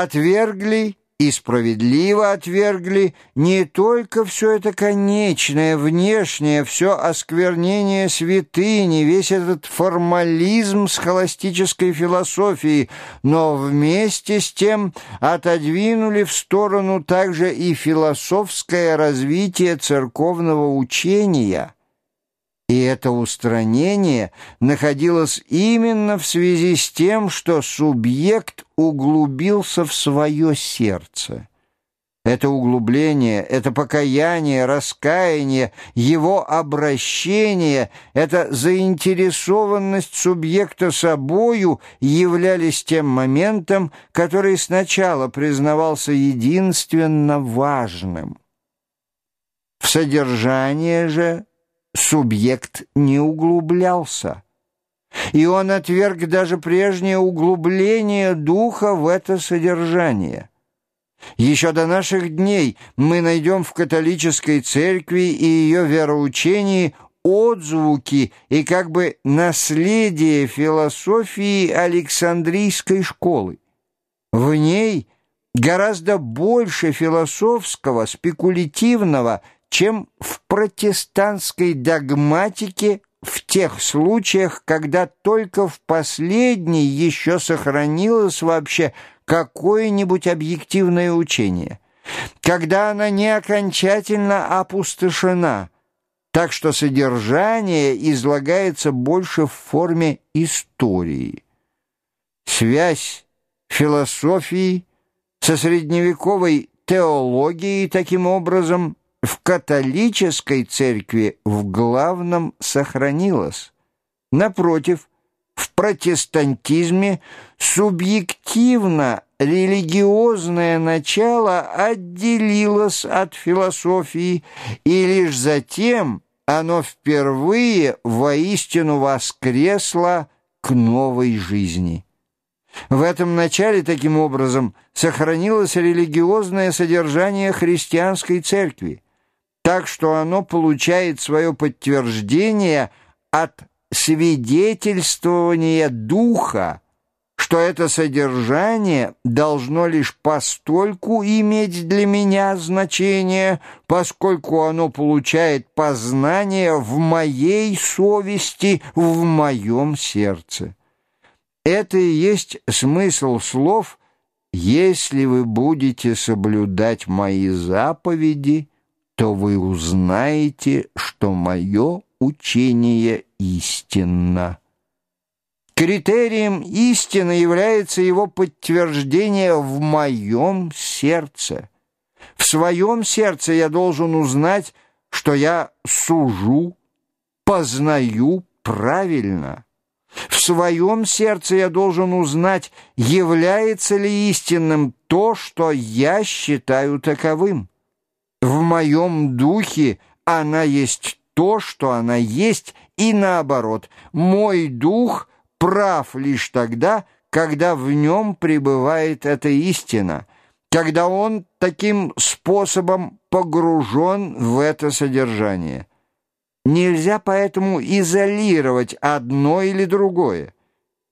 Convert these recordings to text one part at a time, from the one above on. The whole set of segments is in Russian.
отвергли и справедливо отвергли не только все это конечное, внешнее, все осквернение святыни, весь этот формализм схоластической философии, но вместе с тем отодвинули в сторону также и философское развитие церковного учения – и это устранение находилось именно в связи с тем, что субъект углубился в свое сердце. Это углубление, это покаяние, раскаяние, его обращение, эта заинтересованность субъекта собою являлись тем моментом, который сначала признавался единственно важным. В содержание же субъект не углублялся. И он отверг даже прежнее углубление духа в это содержание. Еще до наших дней мы найдем в католической церкви и ее вероучении отзвуки и как бы наследие философии Александрийской школы. В ней гораздо больше философского, спекулятивного, чем в протестантской догматике в тех случаях, когда только в последней еще сохранилось вообще какое-нибудь объективное учение, когда она не окончательно опустошена, так что содержание излагается больше в форме истории. Связь философии со средневековой теологией таким образом – в католической церкви в главном сохранилось. Напротив, в протестантизме субъективно религиозное начало отделилось от философии, и лишь затем оно впервые воистину воскресло к новой жизни. В этом начале, таким образом, сохранилось религиозное содержание христианской церкви так что оно получает свое подтверждение от свидетельствования духа, что это содержание должно лишь постольку иметь для меня значение, поскольку оно получает познание в моей совести, в моем сердце. Это и есть смысл слов «Если вы будете соблюдать мои заповеди», то вы узнаете, что мое учение истинно. Критерием истины является его подтверждение в моем сердце. В своем сердце я должен узнать, что я сужу, познаю правильно. В своем сердце я должен узнать, является ли истинным то, что я считаю таковым. В моем духе она есть то, что она есть, и наоборот, мой дух прав лишь тогда, когда в нем пребывает эта истина, когда он таким способом погружен в это содержание. Нельзя поэтому изолировать одно или другое.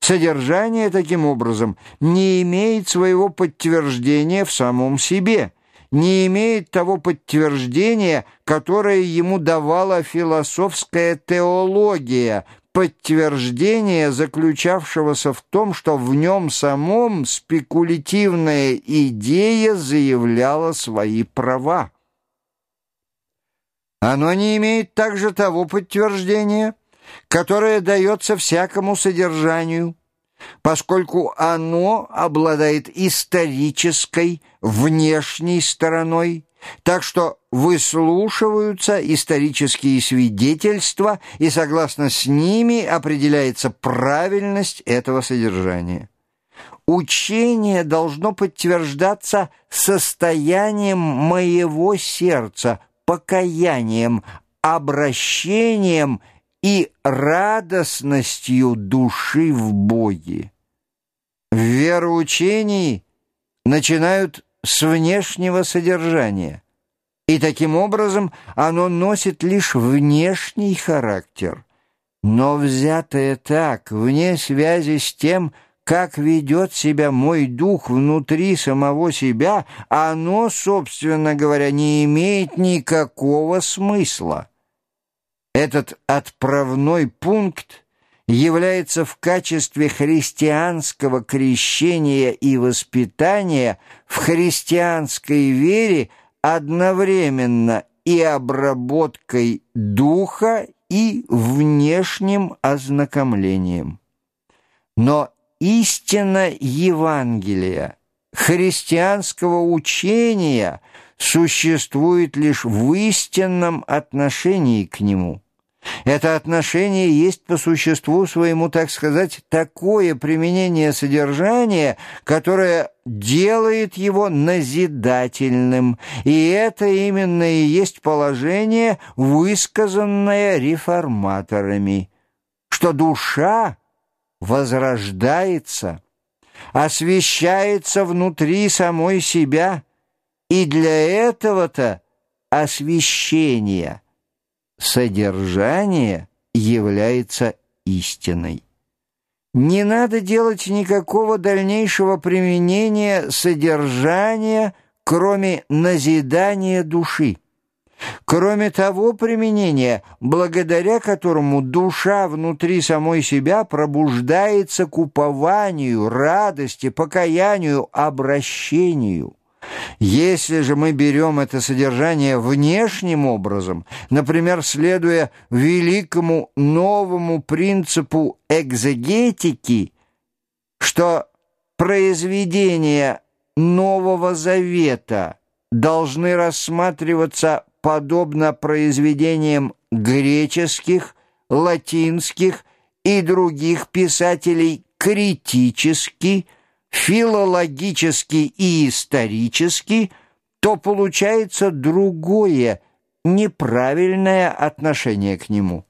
Содержание, таким образом, не имеет своего подтверждения в самом себе – не имеет того подтверждения, которое ему давала философская теология, подтверждение, заключавшегося в том, что в нем самом спекулятивная идея заявляла свои права. Оно не имеет также того подтверждения, которое дается всякому содержанию, поскольку оно обладает исторической, внешней стороной, так что выслушиваются исторические свидетельства, и согласно с ними определяется правильность этого содержания. Учение должно подтверждаться состоянием моего сердца, покаянием, обращением и радостностью души в Боге. В вероучении начинают с внешнего содержания, и таким образом оно носит лишь внешний характер. Но взятое так, вне связи с тем, как ведет себя мой дух внутри самого себя, оно, собственно говоря, не имеет никакого смысла. Этот отправной пункт является в качестве христианского крещения и воспитания в христианской вере одновременно и обработкой духа и внешним ознакомлением. Но истина Евангелия, христианского учения существует лишь в истинном отношении к нему – это отношение есть по существу своему, так сказать, такое применение содержания, которое делает его назидательным, и это именно и есть положение, высказанное реформаторами, что душа возрождается, освещается внутри самой себя, и для этого-то освещение – содержание является истиной. Не надо делать никакого дальнейшего применения содержания, кроме назидания души. Кроме того применения, благодаря которому душа внутри самой себя пробуждается к упованию, радости, покаянию, обращению – если же мы берем это содержание внешним образом, например, следуя великому новому принципу экзегетики, что произведения Нового Завета должны рассматриваться подобно произведениям греческих, латинских и других писателей критически – филологически и исторически, то получается другое, неправильное отношение к нему.